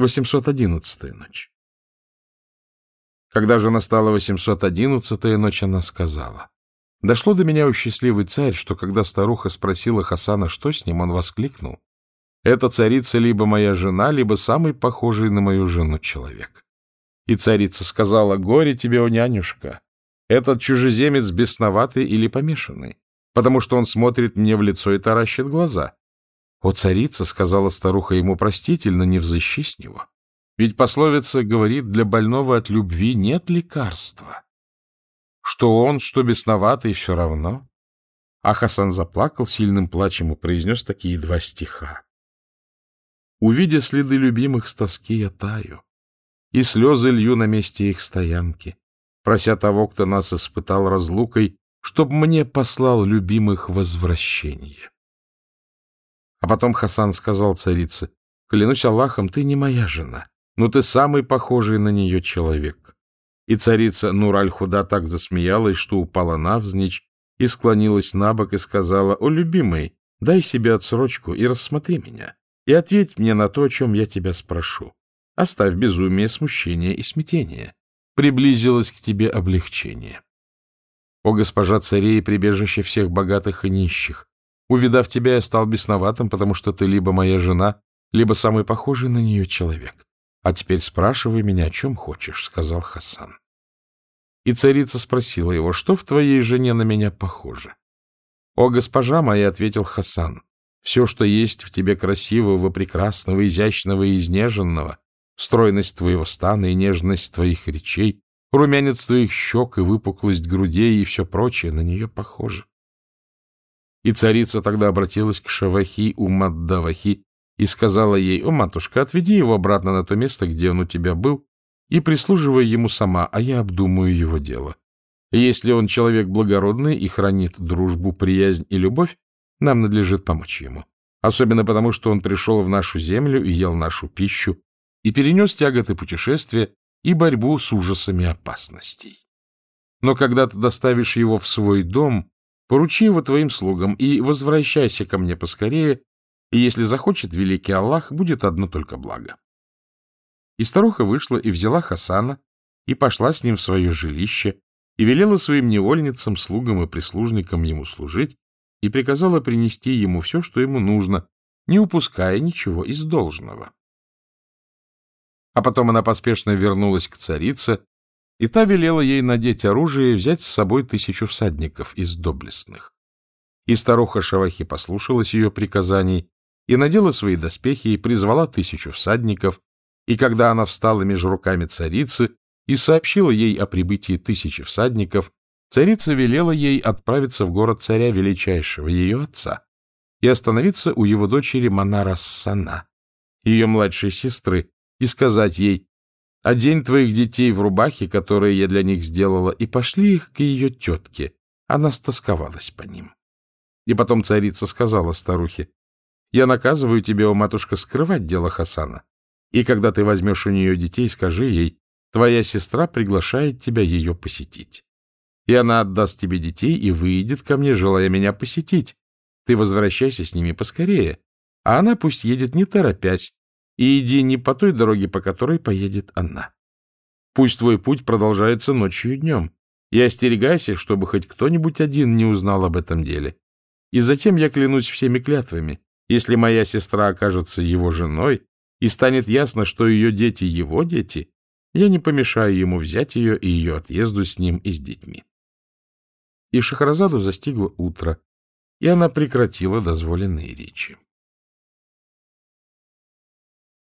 811-я ночь. Когда же настала 811-я ночь, она сказала. Дошло до меня, у счастливый царь, что когда старуха спросила Хасана, что с ним, он воскликнул. «Эта царица либо моя жена, либо самый похожий на мою жену человек». И царица сказала, «Горе тебе, о нянюшка! Этот чужеземец бесноватый или помешанный, потому что он смотрит мне в лицо и таращит глаза». «О, царица!» — сказала старуха ему, «простительно, не взыщи с него. Ведь пословица говорит, для больного от любви нет лекарства. Что он, что бесноватый, все равно. А Хасан заплакал сильным плачем и произнес такие два стиха. Увидя следы любимых с тоски я таю, и слезы лью на месте их стоянки, прося того, кто нас испытал разлукой, чтоб мне послал любимых возвращение. А потом Хасан сказал царице, клянусь Аллахом, ты не моя жена, но ты самый похожий на нее человек. И царица Нур-Аль-Худа так засмеялась, что упала навзничь и склонилась на бок и сказала, «О, любимый, дай себе отсрочку и рассмотри меня, и ответь мне на то, о чем я тебя спрошу. Оставь безумие, смущение и смятение. Приблизилось к тебе облегчение. О, госпожа царей, прибежище всех богатых и нищих, увидав тебя, я стал бесноватым, потому что ты либо моя жена, либо самый похожий на нее человек. — А теперь спрашивай меня, о чем хочешь, — сказал Хасан. И царица спросила его, что в твоей жене на меня похоже. — О, госпожа моя, — ответил Хасан, — все, что есть в тебе красивого, прекрасного, изящного и изнеженного, стройность твоего стана и нежность твоих речей, румянец твоих щек и выпуклость грудей и все прочее на нее похоже. И царица тогда обратилась к Шавахи Умаддавахи и сказала ей, «О, матушка, отведи его обратно на то место, где он у тебя был, и прислуживай ему сама, а я обдумаю его дело. если он человек благородный и хранит дружбу, приязнь и любовь, нам надлежит помочь ему. Особенно потому, что он пришел в нашу землю и ел нашу пищу, и перенес тяготы путешествия и борьбу с ужасами опасностей. Но когда ты доставишь его в свой дом, поручи его твоим слугам и возвращайся ко мне поскорее, и если захочет великий Аллах, будет одно только благо. И старуха вышла и взяла Хасана, и пошла с ним в свое жилище, и велела своим невольницам, слугам и прислужникам ему служить, и приказала принести ему все, что ему нужно, не упуская ничего из должного. А потом она поспешно вернулась к царице, и та велела ей надеть оружие и взять с собой тысячу всадников из доблестных. И старуха Шавахи послушалась ее приказаний и надела свои доспехи и призвала тысячу всадников, и когда она встала между руками царицы и сообщила ей о прибытии тысячи всадников, царица велела ей отправиться в город царя величайшего, ее отца, и остановиться у его дочери Манарассана, ее младшей сестры, и сказать ей, «Одень твоих детей в рубахи, которые я для них сделала, и пошли их к ее тетке». Она стосковалась по ним. И потом царица сказала старухе, я наказываю тебя, о матушка, скрывать дело Хасана. И когда ты возьмешь у нее детей, скажи ей, твоя сестра приглашает тебя ее посетить. И она отдаст тебе детей и выйдет ко мне, желая меня посетить. Ты возвращайся с ними поскорее, а она пусть едет не торопясь, и иди не по той дороге, по которой поедет она. Пусть твой путь продолжается ночью и днем, и остерегайся, чтобы хоть кто-нибудь один не узнал об этом деле. И затем я клянусь всеми клятвами, если моя сестра окажется его женой, и станет ясно, что ее дети — его дети, я не помешаю ему взять ее и ее отъезду с ним и с детьми. И Шахразаду застигло утро, и она прекратила дозволенные речи.